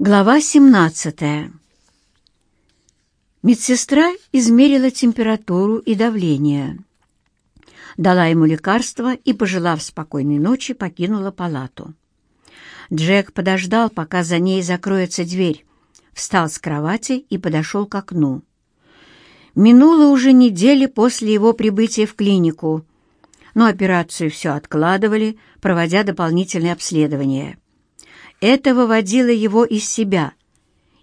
Глава 17 Медсестра измерила температуру и давление, дала ему лекарство и, пожелав спокойной ночи, покинула палату. Джек подождал, пока за ней закроется дверь, встал с кровати и подошел к окну. Минуло уже недели после его прибытия в клинику, но операцию все откладывали, проводя дополнительные обследования. Это выводило его из себя.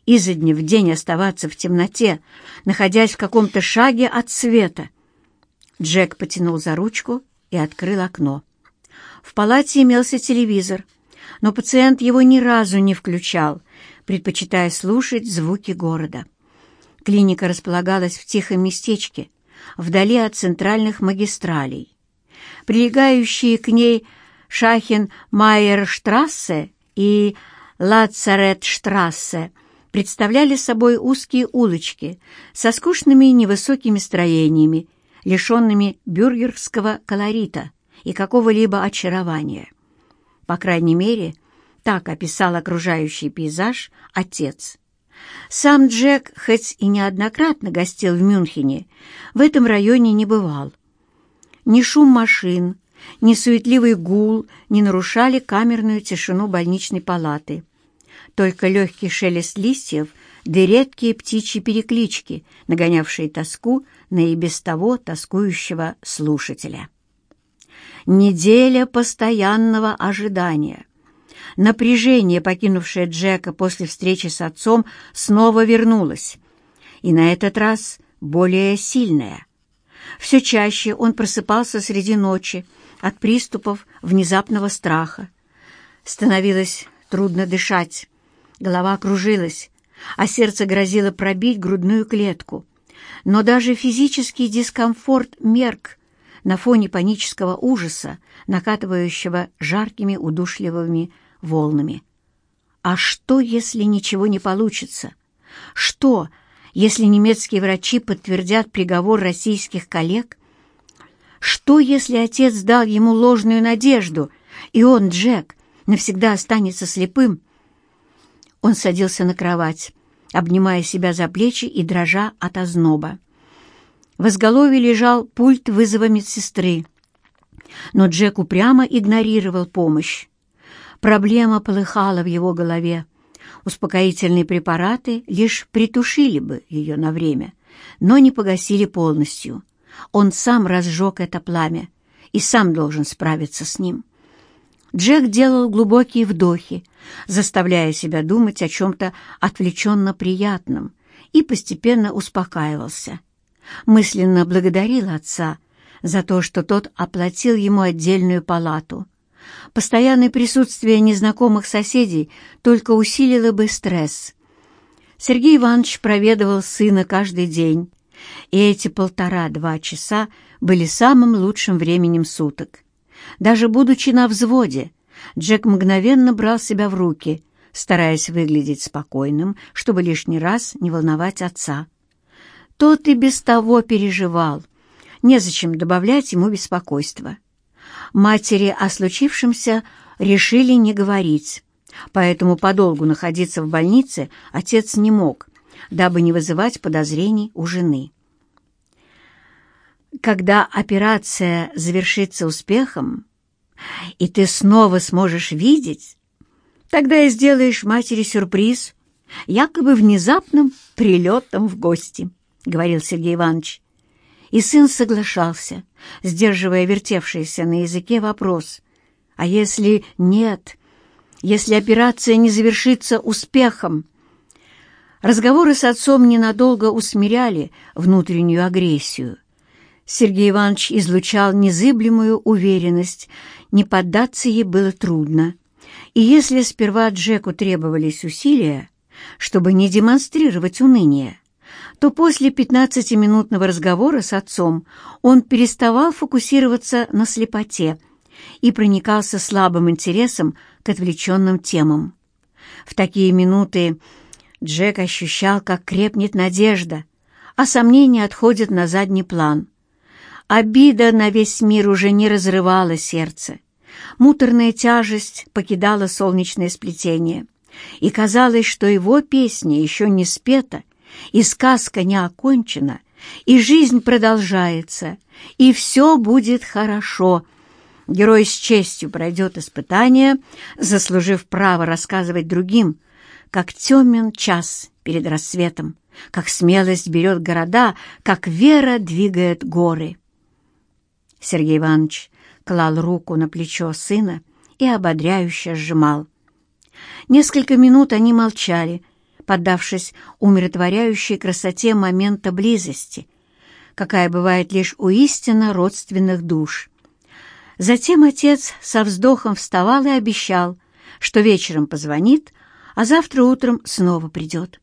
Изо дня в день оставаться в темноте, находясь в каком-то шаге от света. Джек потянул за ручку и открыл окно. В палате имелся телевизор, но пациент его ни разу не включал, предпочитая слушать звуки города. Клиника располагалась в тихом местечке, вдали от центральных магистралей. Прилегающие к ней Шахен-Майерштрассе и Лацаретштрассе представляли собой узкие улочки со скучными невысокими строениями, лишенными бюргерского колорита и какого-либо очарования. По крайней мере, так описал окружающий пейзаж отец. Сам Джек, хоть и неоднократно гостил в Мюнхене, в этом районе не бывал. Ни шум машин, ни суетливый гул не нарушали камерную тишину больничной палаты. Только легкий шелест листьев да редкие птичьи переклички, нагонявшие тоску на и без того тоскующего слушателя. Неделя постоянного ожидания. Напряжение, покинувшее Джека после встречи с отцом, снова вернулось. И на этот раз более сильное. Все чаще он просыпался среди ночи от приступов внезапного страха. Становилось трудно дышать, голова кружилась, а сердце грозило пробить грудную клетку. Но даже физический дискомфорт мерк на фоне панического ужаса, накатывающего жаркими удушливыми волнами. А что, если ничего не получится? Что, если немецкие врачи подтвердят приговор российских коллег? Что, если отец дал ему ложную надежду, и он, Джек, навсегда останется слепым? Он садился на кровать, обнимая себя за плечи и дрожа от озноба. В изголовье лежал пульт вызова медсестры, но Джек упрямо игнорировал помощь. Проблема полыхала в его голове. Успокоительные препараты лишь притушили бы ее на время, но не погасили полностью. Он сам разжег это пламя и сам должен справиться с ним. Джек делал глубокие вдохи, заставляя себя думать о чем-то отвлеченно приятном, и постепенно успокаивался. Мысленно благодарил отца за то, что тот оплатил ему отдельную палату — Постоянное присутствие незнакомых соседей только усилило бы стресс. Сергей Иванович проведывал сына каждый день, и эти полтора-два часа были самым лучшим временем суток. Даже будучи на взводе, Джек мгновенно брал себя в руки, стараясь выглядеть спокойным, чтобы лишний раз не волновать отца. Тот и без того переживал. Незачем добавлять ему беспокойства. Матери о случившемся решили не говорить, поэтому подолгу находиться в больнице отец не мог, дабы не вызывать подозрений у жены. Когда операция завершится успехом, и ты снова сможешь видеть, тогда и сделаешь матери сюрприз, якобы внезапным прилетом в гости, — говорил Сергей Иванович. И сын соглашался, сдерживая вертевшийся на языке вопрос. «А если нет? Если операция не завершится успехом?» Разговоры с отцом ненадолго усмиряли внутреннюю агрессию. Сергей Иванович излучал незыблемую уверенность, не поддаться ей было трудно. И если сперва Джеку требовались усилия, чтобы не демонстрировать уныние, то после пятнадцатиминутного разговора с отцом он переставал фокусироваться на слепоте и проникался слабым интересом к отвлеченным темам. В такие минуты Джек ощущал, как крепнет надежда, а сомнения отходят на задний план. Обида на весь мир уже не разрывала сердце. Муторная тяжесть покидала солнечное сплетение, и казалось, что его песня еще не спета, и сказка не окончена, и жизнь продолжается, и все будет хорошо. Герой с честью пройдет испытание, заслужив право рассказывать другим, как темен час перед рассветом, как смелость берет города, как вера двигает горы. Сергей Иванович клал руку на плечо сына и ободряюще сжимал. Несколько минут они молчали, поддавшись умиротворяющей красоте момента близости, какая бывает лишь у истинно родственных душ. Затем отец со вздохом вставал и обещал, что вечером позвонит, а завтра утром снова придет.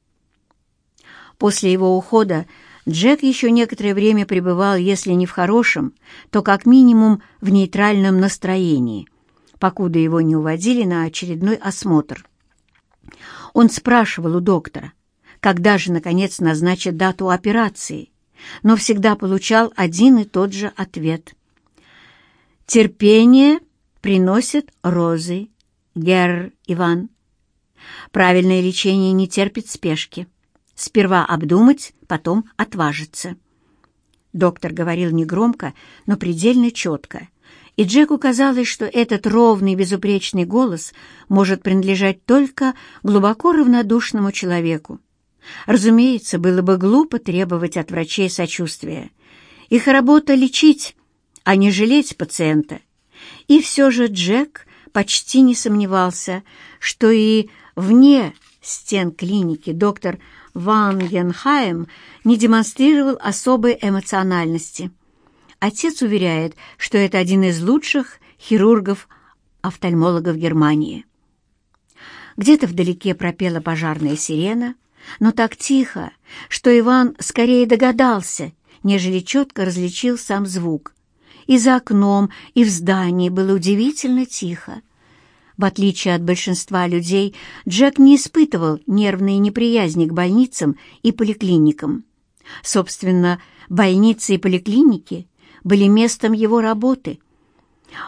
После его ухода Джек еще некоторое время пребывал, если не в хорошем, то как минимум в нейтральном настроении, покуда его не уводили на очередной осмотр. Он спрашивал у доктора, когда же, наконец, назначат дату операции, но всегда получал один и тот же ответ. «Терпение приносит розы, герр Иван. Правильное лечение не терпит спешки. Сперва обдумать, потом отважиться». Доктор говорил негромко, но предельно четко, и Джеку казалось, что этот ровный, безупречный голос может принадлежать только глубоко равнодушному человеку. Разумеется, было бы глупо требовать от врачей сочувствия. Их работа — лечить, а не жалеть пациента. И все же Джек почти не сомневался, что и вне стен клиники доктор Вангенхайм не демонстрировал особой эмоциональности. Отец уверяет, что это один из лучших хирургов-офтальмологов Германии. Где-то вдалеке пропела пожарная сирена, но так тихо, что Иван скорее догадался, нежели четко различил сам звук. И за окном, и в здании было удивительно тихо. В отличие от большинства людей, Джек не испытывал нервной неприязни к больницам и поликлиникам. Собственно, больницы и поликлиники были местом его работы.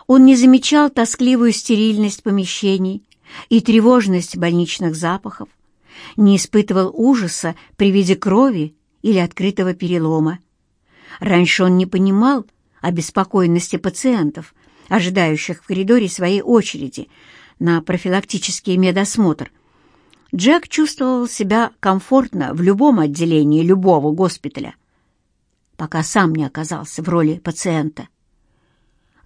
Он не замечал тоскливую стерильность помещений и тревожность больничных запахов, не испытывал ужаса при виде крови или открытого перелома. Раньше он не понимал обеспокоенности пациентов, ожидающих в коридоре своей очереди на профилактический медосмотр. Джек чувствовал себя комфортно в любом отделении любого госпиталя пока сам не оказался в роли пациента.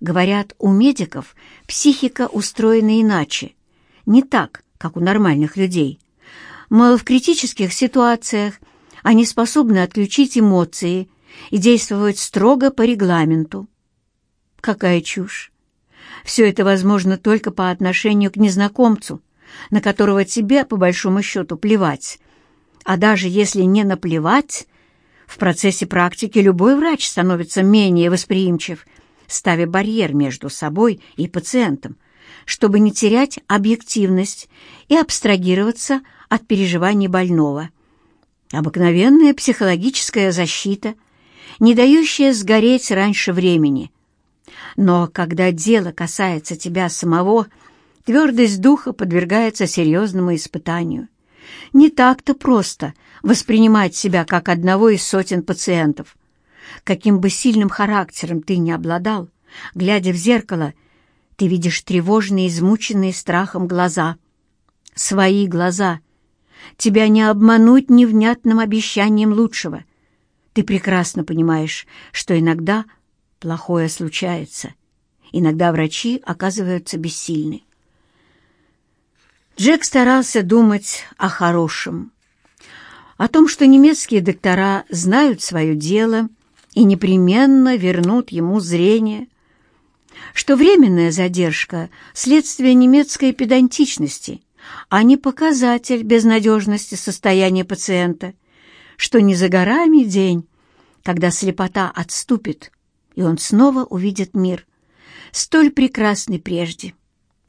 Говорят, у медиков психика устроена иначе, не так, как у нормальных людей. Мол, в критических ситуациях они способны отключить эмоции и действовать строго по регламенту. Какая чушь! Все это возможно только по отношению к незнакомцу, на которого тебе, по большому счету, плевать. А даже если не наплевать, в процессе практики любой врач становится менее восприимчив, ставя барьер между собой и пациентом, чтобы не терять объективность и абстрагироваться от переживаний больного. Обыкновенная психологическая защита, не дающая сгореть раньше времени. Но когда дело касается тебя самого, твердость духа подвергается серьезному испытанию. Не так-то просто воспринимать себя как одного из сотен пациентов. Каким бы сильным характером ты ни обладал, глядя в зеркало, ты видишь тревожные, измученные страхом глаза. Свои глаза. Тебя не обмануть невнятным обещанием лучшего. Ты прекрасно понимаешь, что иногда плохое случается. Иногда врачи оказываются бессильны. Джек старался думать о хорошем, о том, что немецкие доктора знают свое дело и непременно вернут ему зрение, что временная задержка — следствие немецкой педантичности, а не показатель безнадежности состояния пациента, что не за горами день, когда слепота отступит, и он снова увидит мир, столь прекрасный прежде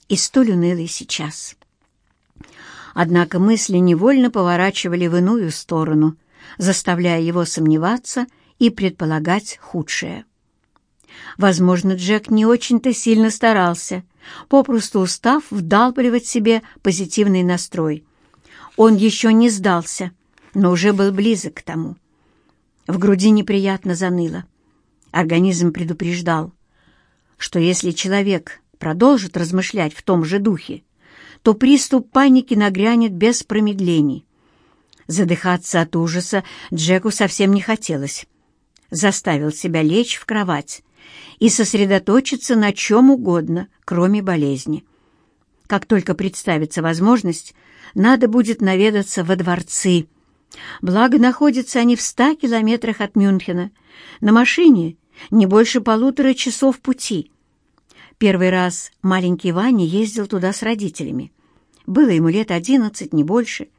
и столь унылый сейчас. Однако мысли невольно поворачивали в иную сторону, заставляя его сомневаться и предполагать худшее. Возможно, Джек не очень-то сильно старался, попросту устав вдалбливать себе позитивный настрой. Он еще не сдался, но уже был близок к тому. В груди неприятно заныло. Организм предупреждал, что если человек продолжит размышлять в том же духе, то приступ паники нагрянет без промедлений. Задыхаться от ужаса Джеку совсем не хотелось. Заставил себя лечь в кровать и сосредоточиться на чем угодно, кроме болезни. Как только представится возможность, надо будет наведаться во дворцы. Благо, находятся они в ста километрах от Мюнхена. На машине не больше полутора часов пути. Первый раз маленький Ваня ездил туда с родителями. Было ему лет одиннадцать, не больше.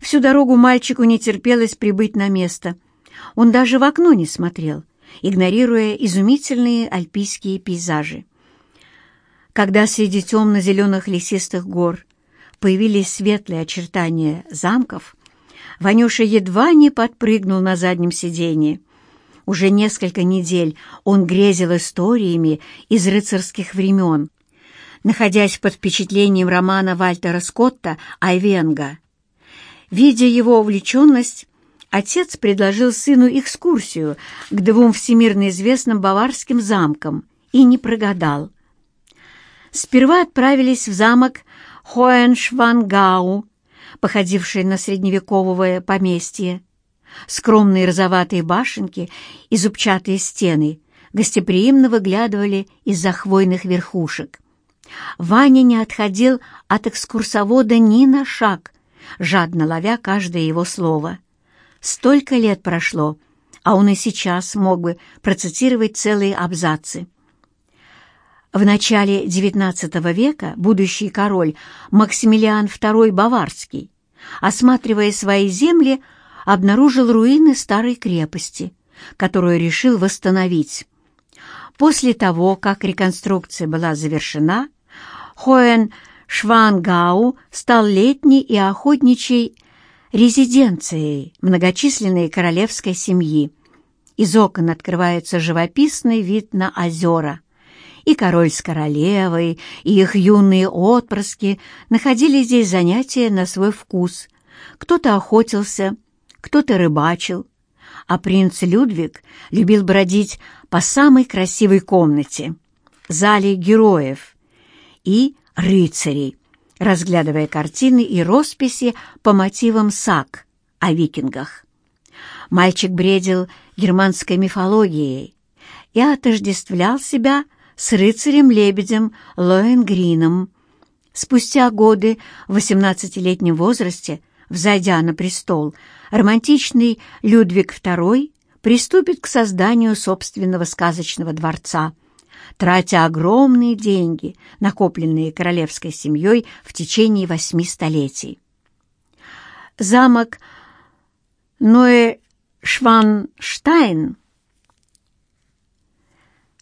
Всю дорогу мальчику не терпелось прибыть на место. Он даже в окно не смотрел, игнорируя изумительные альпийские пейзажи. Когда среди темно-зеленых лесистых гор появились светлые очертания замков, Ванюша едва не подпрыгнул на заднем сиденье. Уже несколько недель он грезил историями из рыцарских времен, находясь под впечатлением романа Вальтера Скотта «Айвенга». Видя его увлеченность, отец предложил сыну экскурсию к двум всемирно известным баварским замкам и не прогадал. Сперва отправились в замок Хоеншвангау, походивший на средневековое поместье. Скромные розоватые башенки и зубчатые стены гостеприимно выглядывали из-за хвойных верхушек. Ваня не отходил от экскурсовода ни на шаг, жадно ловя каждое его слово. Столько лет прошло, а он и сейчас мог бы процитировать целые абзацы. В начале XIX века будущий король Максимилиан II Баварский, осматривая свои земли, обнаружил руины старой крепости, которую решил восстановить. После того, как реконструкция была завершена, Хоен Швангау стал летней и охотничьей резиденцией многочисленной королевской семьи. Из окон открывается живописный вид на озера – и король с королевой, и их юные отпрыски находили здесь занятия на свой вкус. Кто-то охотился, кто-то рыбачил, а принц Людвиг любил бродить по самой красивой комнате, зале героев и рыцарей, разглядывая картины и росписи по мотивам саг о викингах. Мальчик бредил германской мифологией и отождествлял себя с рыцарем-лебедем Лоенгрином. Спустя годы в 18-летнем возрасте, взойдя на престол, романтичный Людвиг II приступит к созданию собственного сказочного дворца, тратя огромные деньги, накопленные королевской семьей в течение восьми столетий. Замок Ноэ Шванштайн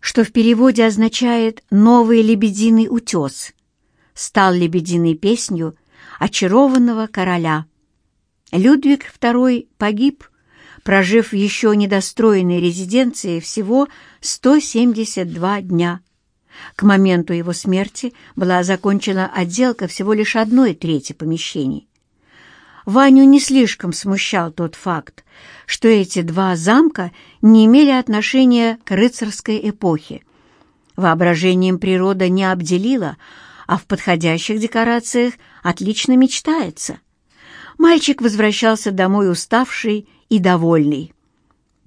что в переводе означает «новый лебединый утес», стал лебединой песнью очарованного короля. Людвиг II погиб, прожив в еще недостроенной резиденции всего 172 дня. К моменту его смерти была закончена отделка всего лишь одной трети помещений. Ваню не слишком смущал тот факт, что эти два замка не имели отношения к рыцарской эпохе. Воображением природа не обделила, а в подходящих декорациях отлично мечтается. Мальчик возвращался домой уставший и довольный.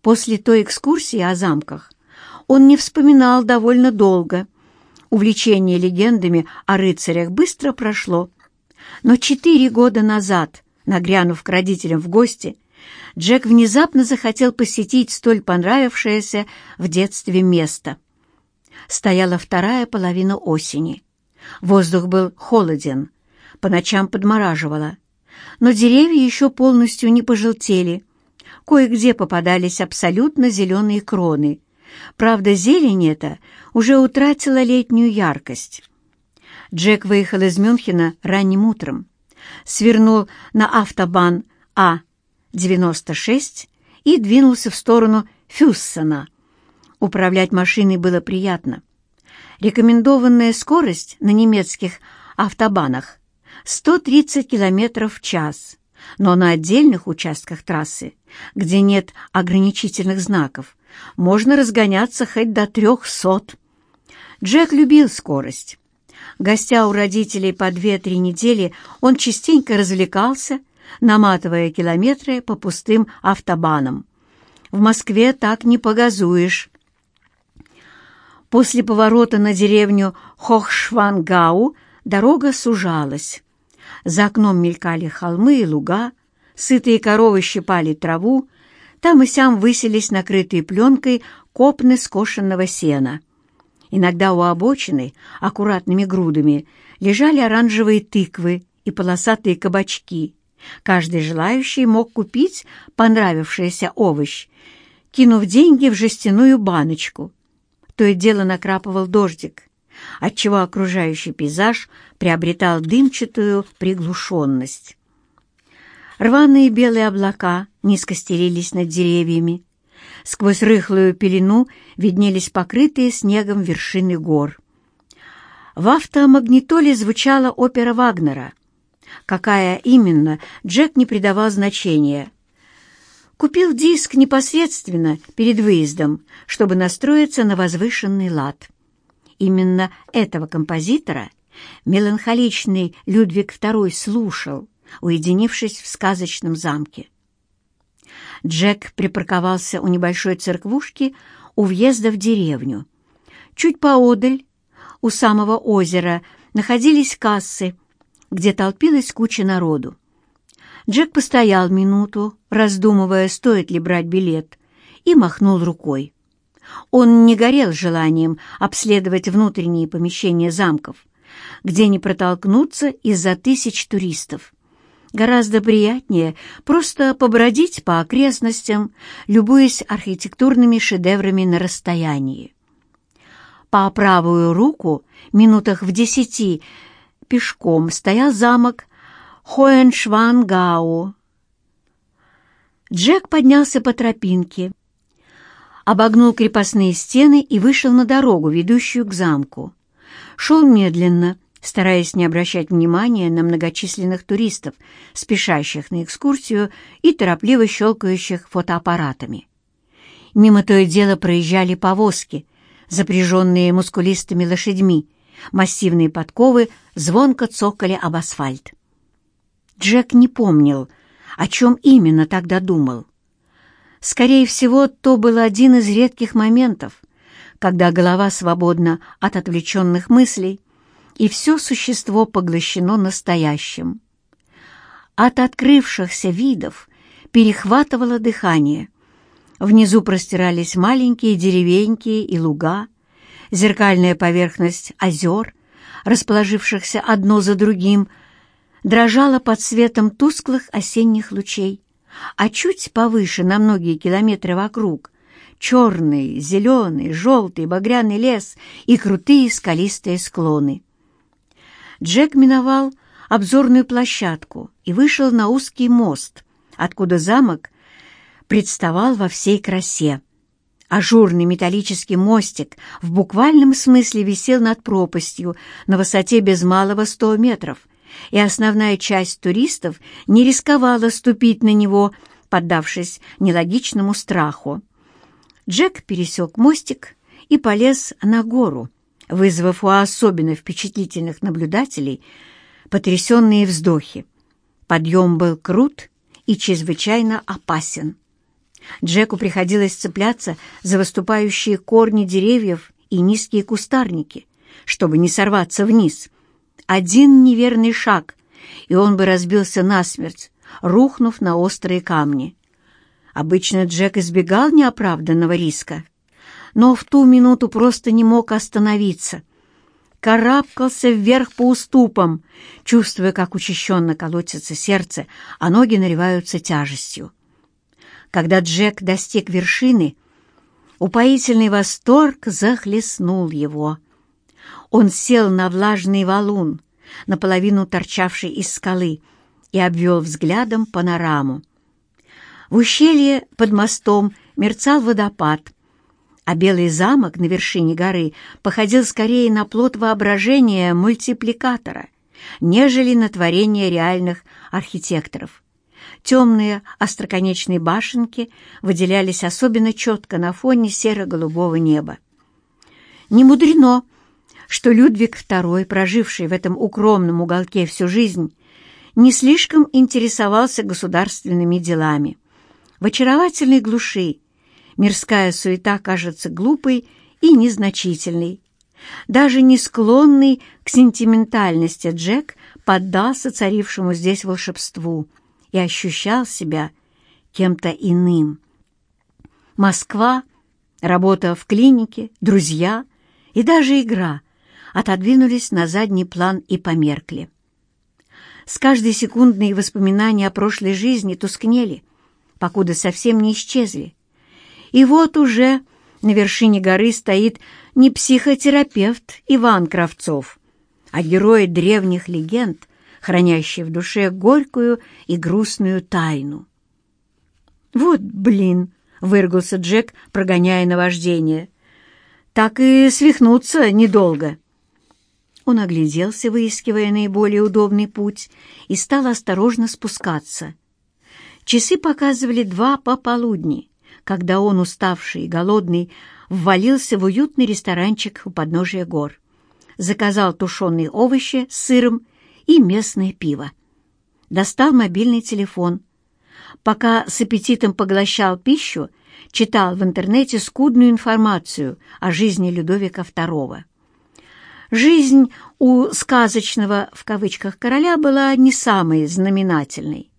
После той экскурсии о замках он не вспоминал довольно долго. Увлечение легендами о рыцарях быстро прошло. Но четыре года назад Нагрянув к родителям в гости, Джек внезапно захотел посетить столь понравившееся в детстве место. Стояла вторая половина осени. Воздух был холоден, по ночам подмораживало, но деревья еще полностью не пожелтели. Кое-где попадались абсолютно зеленые кроны. Правда, зелень эта уже утратила летнюю яркость. Джек выехал из Мюнхена ранним утром свернул на автобан А-96 и двинулся в сторону Фюссена. Управлять машиной было приятно. Рекомендованная скорость на немецких автобанах 130 км в час, но на отдельных участках трассы, где нет ограничительных знаков, можно разгоняться хоть до 300. Джек любил скорость. Гостя у родителей по 2-3 недели, он частенько развлекался, наматывая километры по пустым автобанам. В Москве так не погазуешь. После поворота на деревню Хохшвангау дорога сужалась. За окном мелькали холмы и луга, сытые коровы щипали траву, там и сям высились накрытые пленкой копны скошенного сена. Иногда у обочины, аккуратными грудами, лежали оранжевые тыквы и полосатые кабачки. Каждый желающий мог купить понравившийся овощ, кинув деньги в жестяную баночку — то и дело накрапывал дождик, отчего окружающий пейзаж приобретал дымчатую приглушенность. Рваные белые облака низко стелились над деревьями. Сквозь рыхлую пелену виднелись покрытые снегом вершины гор. В автомагнитоле звучала опера Вагнера. Какая именно, Джек не придавал значения — Купил диск непосредственно перед выездом, чтобы настроиться на возвышенный лад. Именно этого композитора меланхоличный Людвиг II слушал, уединившись в сказочном замке. Джек припарковался у небольшой церквушки у въезда в деревню. Чуть поодаль, у самого озера, находились кассы, где толпилась куча народу. Джек постоял минуту, раздумывая, стоит ли брать билет, и махнул рукой. Он не горел желанием обследовать внутренние помещения замков, где не протолкнуться из-за тысяч туристов. Гораздо приятнее просто побродить по окрестностям, любуясь архитектурными шедеврами на расстоянии. По правую руку, минутах в десяти, пешком стоял замок Хоеншвангау. Джек поднялся по тропинке, обогнул крепостные стены и вышел на дорогу, ведущую к замку. Шел медленно, стараясь не обращать внимания на многочисленных туристов, спешащих на экскурсию и торопливо щелкающих фотоаппаратами. Мимо то и дело проезжали повозки, запряженные мускулистыми лошадьми, массивные подковы звонко цокали об асфальт. Джек не помнил, о чем именно тогда думал. Скорее всего, то был один из редких моментов, когда голова свободна от отвлеченных мыслей, и все существо поглощено настоящим. От открывшихся видов перехватывало дыхание. Внизу простирались маленькие деревеньки и луга, зеркальная поверхность озер, расположившихся одно за другим – дрожала под светом тусклых осенних лучей, а чуть повыше, на многие километры вокруг, черный, зеленый, желтый, багряный лес и крутые скалистые склоны. Джек миновал обзорную площадку и вышел на узкий мост, откуда замок представал во всей красе. Ажурный металлический мостик в буквальном смысле висел над пропастью на высоте без малого ста метров, и основная часть туристов не рисковала ступить на него, поддавшись нелогичному страху. Джек пересек мостик и полез на гору, вызвав у особенно впечатлительных наблюдателей потрясенные вздохи. Подъем был крут и чрезвычайно опасен. Джеку приходилось цепляться за выступающие корни деревьев и низкие кустарники, чтобы не сорваться вниз — один неверный шаг, и он бы разбился насмерть, рухнув на острые камни. Обычно Джек избегал неоправданного риска, но в ту минуту просто не мог остановиться. Карабкался вверх по уступам, чувствуя, как учащенно колотится сердце, а ноги наливаются тяжестью. Когда Джек достиг вершины, упоительный восторг захлестнул его — он сел на влажный валун, наполовину торчавший из скалы, и обвел взглядом панораму. В ущелье под мостом мерцал водопад, а Белый замок на вершине горы походил скорее на плод воображения мультипликатора, нежели на творение реальных архитекторов. Темные остроконечные башенки выделялись особенно четко на фоне серо-голубого неба. Не мудрено, что Людвиг II, проживший в этом укромном уголке всю жизнь, не слишком интересовался государственными делами. В очаровательной глуши мирская суета кажется глупой и незначительной. Даже не склонный к сентиментальности Джек поддался царившему здесь волшебству и ощущал себя кем-то иным. Москва, работа в клинике, друзья и даже игра отодвинулись на задний план и померкли. С каждой секундной воспоминания о прошлой жизни тускнели, покуда совсем не исчезли. И вот уже на вершине горы стоит не психотерапевт Иван Кравцов, а герой древних легенд, хранящий в душе горькую и грустную тайну. «Вот блин!» — выргался Джек, прогоняя наваждение. «Так и свихнуться недолго». Он огляделся, выискивая наиболее удобный путь, и стал осторожно спускаться. Часы показывали два пополудни, когда он, уставший и голодный, ввалился в уютный ресторанчик у подножия гор. Заказал тушеные овощи с сыром и местное пиво. Достал мобильный телефон. Пока с аппетитом поглощал пищу, читал в интернете скудную информацию о жизни Людовика II. Жизнь у «сказочного» в кавычках короля была не самой знаменательной.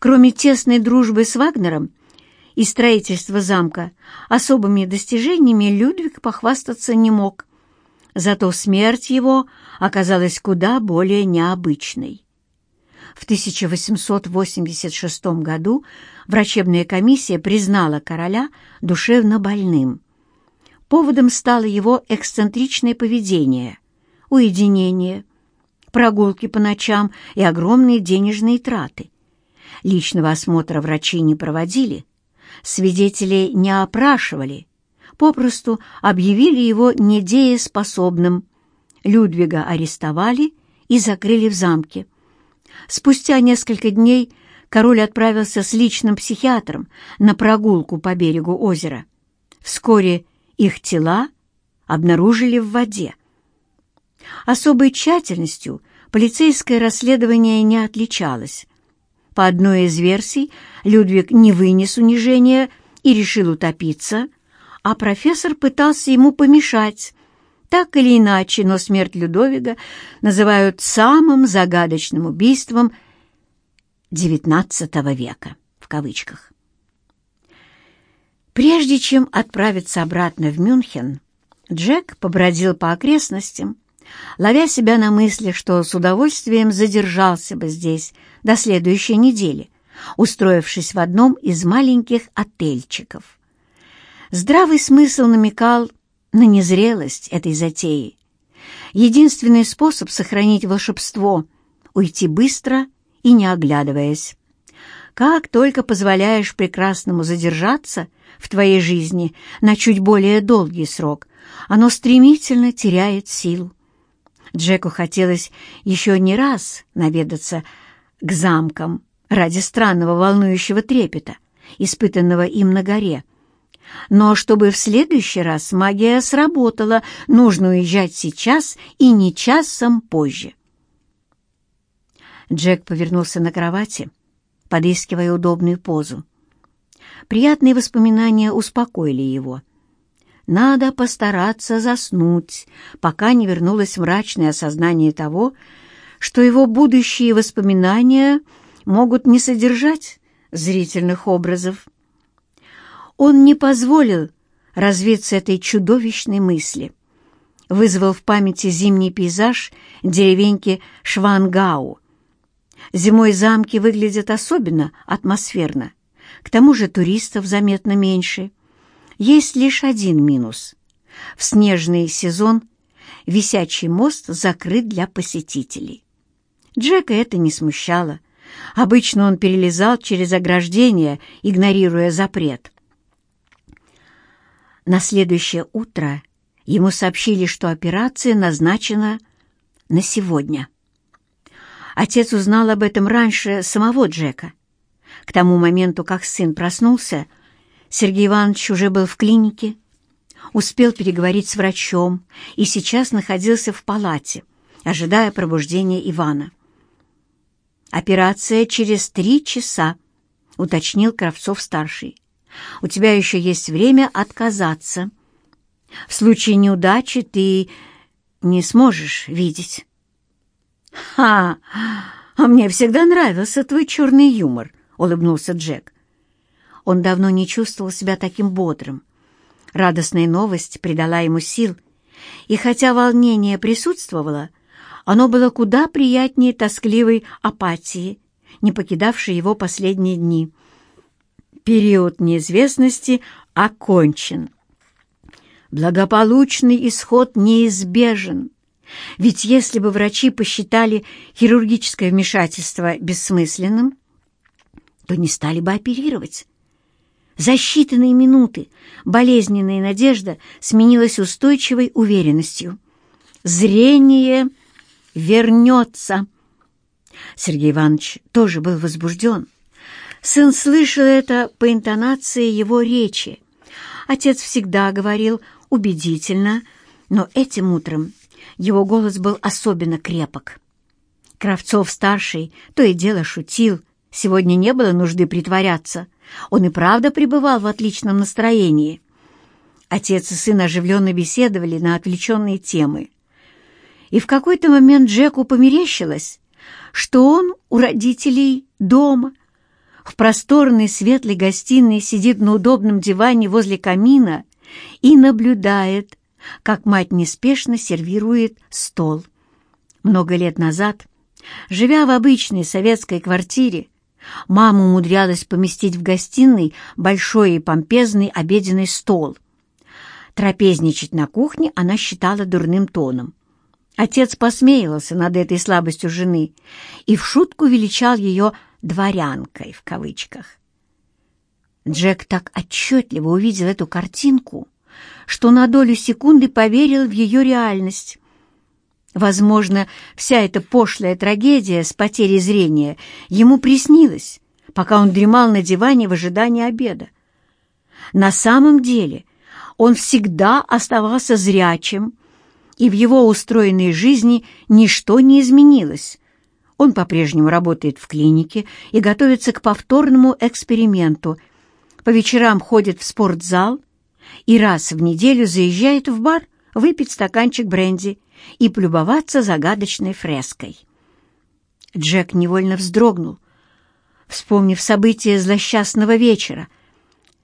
Кроме тесной дружбы с Вагнером и строительства замка, особыми достижениями Людвиг похвастаться не мог. Зато смерть его оказалась куда более необычной. В 1886 году врачебная комиссия признала короля душевно больным. Поводом стало его эксцентричное поведение, уединение, прогулки по ночам и огромные денежные траты. Личного осмотра врачи не проводили, свидетелей не опрашивали, попросту объявили его недееспособным. Людвига арестовали и закрыли в замке. Спустя несколько дней король отправился с личным психиатром на прогулку по берегу озера. Вскоре их тела обнаружили в воде. Особой тщательностью полицейское расследование не отличалось. По одной из версий, Людвиг не вынес унижения и решил утопиться, а профессор пытался ему помешать. Так или иначе, но смерть Людовига называют самым загадочным убийством XIX века, в кавычках. Прежде чем отправиться обратно в Мюнхен, Джек побродил по окрестностям, ловя себя на мысли, что с удовольствием задержался бы здесь до следующей недели, устроившись в одном из маленьких отельчиков. Здравый смысл намекал на незрелость этой затеи. Единственный способ сохранить волшебство — уйти быстро и не оглядываясь. Как только позволяешь прекрасному задержаться в твоей жизни на чуть более долгий срок, оно стремительно теряет силу. Джеку хотелось еще не раз наведаться к замкам ради странного волнующего трепета, испытанного им на горе. Но чтобы в следующий раз магия сработала, нужно уезжать сейчас и не часом позже. Джек повернулся на кровати, подыскивая удобную позу. Приятные воспоминания успокоили его. Надо постараться заснуть, пока не вернулось мрачное осознание того, что его будущие воспоминания могут не содержать зрительных образов. Он не позволил развиться этой чудовищной мысли. Вызвал в памяти зимний пейзаж деревеньки Швангау, Зимой замки выглядят особенно атмосферно. К тому же туристов заметно меньше. Есть лишь один минус. В снежный сезон висячий мост закрыт для посетителей. Джека это не смущало. Обычно он перелезал через ограждение, игнорируя запрет. На следующее утро ему сообщили, что операция назначена на сегодня. Отец узнал об этом раньше самого Джека. К тому моменту, как сын проснулся, Сергей Иванович уже был в клинике, успел переговорить с врачом и сейчас находился в палате, ожидая пробуждения Ивана. «Операция через три часа», — уточнил Кравцов-старший. «У тебя еще есть время отказаться. В случае неудачи ты не сможешь видеть». «Ха! А мне всегда нравился твой черный юмор», — улыбнулся Джек. Он давно не чувствовал себя таким бодрым. Радостная новость придала ему сил, и хотя волнение присутствовало, оно было куда приятнее тоскливой апатии, не покидавшей его последние дни. Период неизвестности окончен. Благополучный исход неизбежен. Ведь если бы врачи посчитали хирургическое вмешательство бессмысленным, то не стали бы оперировать. За считанные минуты болезненная надежда сменилась устойчивой уверенностью. Зрение вернется. Сергей Иванович тоже был возбужден. Сын слышал это по интонации его речи. Отец всегда говорил убедительно, но этим утром его голос был особенно крепок. Кравцов-старший то и дело шутил, сегодня не было нужды притворяться. Он и правда пребывал в отличном настроении. Отец и сын оживленно беседовали на отвлеченные темы. И в какой-то момент Джеку померещилось, что он у родителей дома. В просторной светлой гостиной сидит на удобном диване возле камина и наблюдает, как мать неспешно сервирует стол. Много лет назад, живя в обычной советской квартире, мама умудрялась поместить в гостиной большой и помпезный обеденный стол. Трапезничать на кухне она считала дурным тоном. Отец посмеялся над этой слабостью жены и в шутку величал ее «дворянкой» в кавычках. Джек так отчетливо увидел эту картинку, что на долю секунды поверил в ее реальность. Возможно, вся эта пошлая трагедия с потерей зрения ему приснилась, пока он дремал на диване в ожидании обеда. На самом деле он всегда оставался зрячим, и в его устроенной жизни ничто не изменилось. Он по-прежнему работает в клинике и готовится к повторному эксперименту. По вечерам ходит в спортзал и раз в неделю заезжает в бар выпить стаканчик бренди и полюбоваться загадочной фреской. Джек невольно вздрогнул, вспомнив события злосчастного вечера,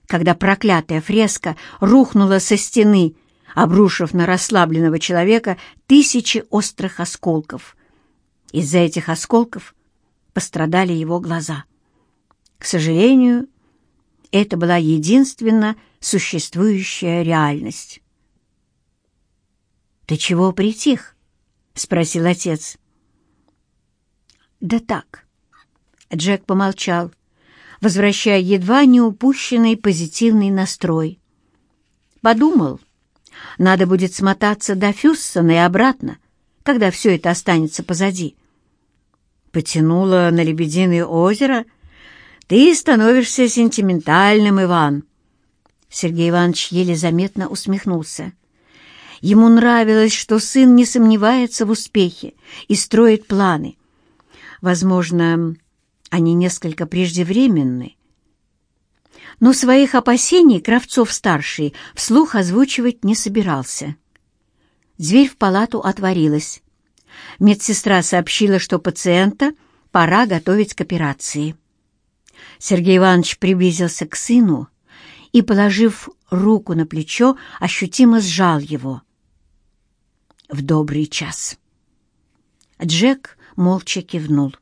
когда проклятая фреска рухнула со стены, обрушив на расслабленного человека тысячи острых осколков. Из-за этих осколков пострадали его глаза. К сожалению, это была единственно существующая реальность. «Ты чего притих?» — спросил отец. «Да так». Джек помолчал, возвращая едва не упущенный позитивный настрой. Подумал, надо будет смотаться до Фюссона и обратно, когда все это останется позади. Потянула на Лебединое озеро. Ты становишься сентиментальным, Иван. Сергей Иванович еле заметно усмехнулся. Ему нравилось, что сын не сомневается в успехе и строит планы. Возможно, они несколько преждевременны. Но своих опасений Кравцов-старший вслух озвучивать не собирался. Дверь в палату отворилась. Медсестра сообщила, что пациента пора готовить к операции. Сергей Иванович приблизился к сыну и, положив руку на плечо, ощутимо сжал его. В добрый час. Джек молча кивнул.